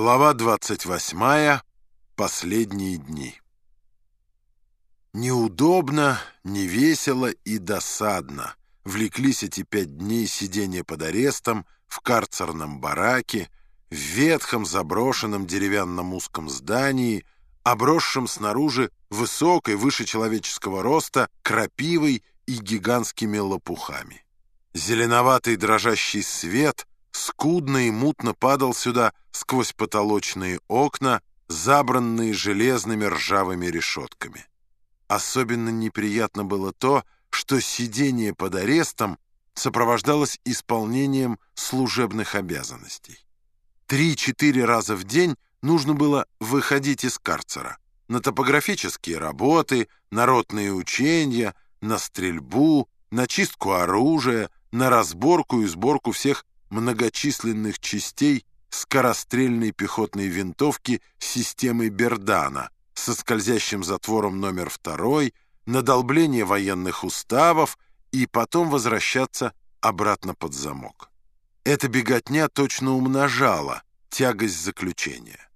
Глава 28. Последние дни. Неудобно, невесело и досадно влеклись эти пять дней сидения под арестом в карцерном бараке, в ветхом заброшенном деревянном узком здании, обросшем снаружи высокой, выше человеческого роста, крапивой и гигантскими лопухами. Зеленоватый дрожащий свет скудно и мутно падал сюда сквозь потолочные окна, забранные железными ржавыми решетками. Особенно неприятно было то, что сидение под арестом сопровождалось исполнением служебных обязанностей. Три-четыре раза в день нужно было выходить из карцера на топографические работы, народные учения, на стрельбу, на чистку оружия, на разборку и сборку всех многочисленных частей скорострельной пехотной винтовки системы Бердана со скользящим затвором номер второй, надолбление военных уставов и потом возвращаться обратно под замок. Эта беготня точно умножала тягость заключения.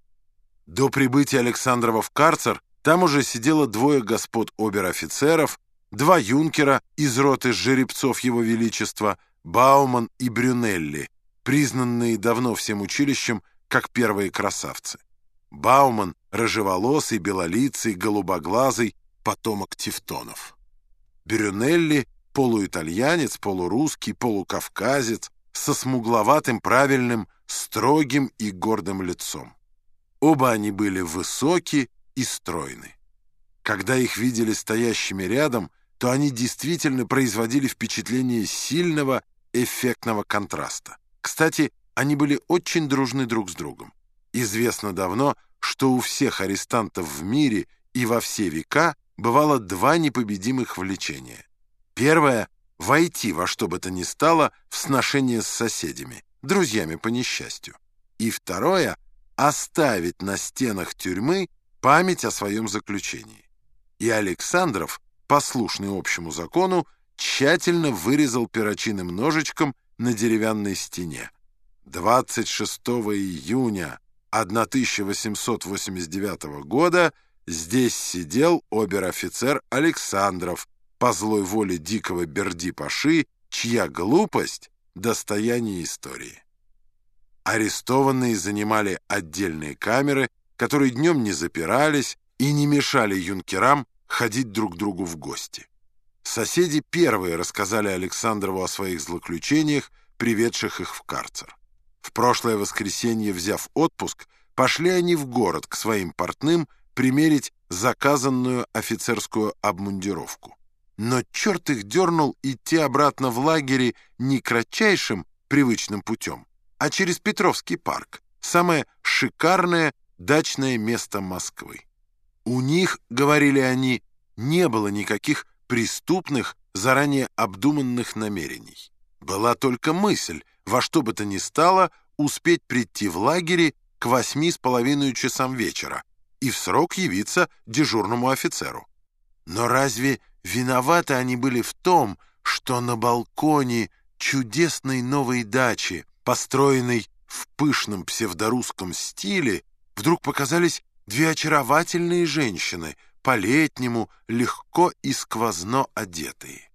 До прибытия Александрова в карцер там уже сидело двое господ обер-офицеров, два юнкера из роты жеребцов его величества — Бауман и Брюнелли, признанные давно всем училищем как первые красавцы. Бауман — рыжеволосый, белолицый, голубоглазый, потомок тевтонов. Брюнелли — полуитальянец, полурусский, полукавказец, со смугловатым, правильным, строгим и гордым лицом. Оба они были высоки и стройны. Когда их видели стоящими рядом, то они действительно производили впечатление сильного эффектного контраста. Кстати, они были очень дружны друг с другом. Известно давно, что у всех арестантов в мире и во все века бывало два непобедимых влечения. Первое — войти во что бы то ни стало в сношение с соседями, друзьями по несчастью. И второе — оставить на стенах тюрьмы память о своем заключении. И Александров, послушный общему закону, тщательно вырезал перочинным ножичком на деревянной стене. 26 июня 1889 года здесь сидел обер-офицер Александров по злой воле дикого Берди-Паши, чья глупость — достояние истории. Арестованные занимали отдельные камеры, которые днем не запирались и не мешали юнкерам ходить друг другу в гости. Соседи первые рассказали Александрову о своих злоключениях, приведших их в карцер. В прошлое воскресенье, взяв отпуск, пошли они в город к своим портным примерить заказанную офицерскую обмундировку. Но черт их дернул идти обратно в лагере не кратчайшим привычным путем, а через Петровский парк, самое шикарное дачное место Москвы. У них, говорили они, не было никаких преступных, заранее обдуманных намерений. Была только мысль, во что бы то ни стало, успеть прийти в лагере к восьми с половиной часам вечера и в срок явиться дежурному офицеру. Но разве виноваты они были в том, что на балконе чудесной новой дачи, построенной в пышном псевдорусском стиле, вдруг показались две очаровательные женщины — по-летнему, легко и сквозно одетые.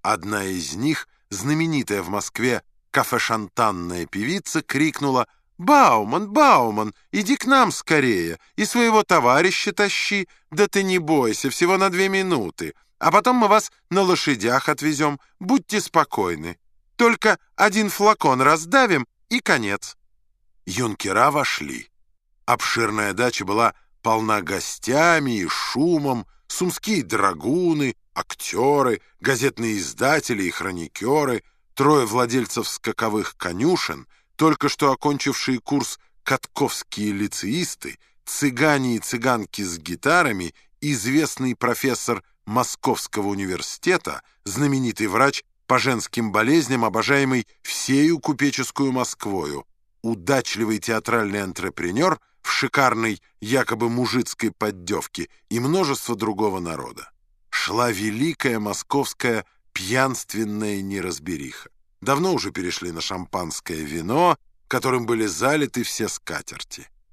Одна из них, знаменитая в Москве кафе-шантанная певица, крикнула «Бауман, Бауман, иди к нам скорее, и своего товарища тащи, да ты не бойся, всего на две минуты, а потом мы вас на лошадях отвезем, будьте спокойны. Только один флакон раздавим, и конец». Юнкера вошли. Обширная дача была полна гостями и шумом, сумские драгуны, актеры, газетные издатели и хроникеры, трое владельцев скаковых конюшен, только что окончившие курс катковские лицеисты, цыгане и цыганки с гитарами, известный профессор Московского университета, знаменитый врач по женским болезням, обожаемый всею купеческую Москвою, удачливый театральный антрепренер — в шикарной якобы мужицкой поддевке и множество другого народа. Шла великая московская пьянственная неразбериха. Давно уже перешли на шампанское вино, которым были залиты все скатерти.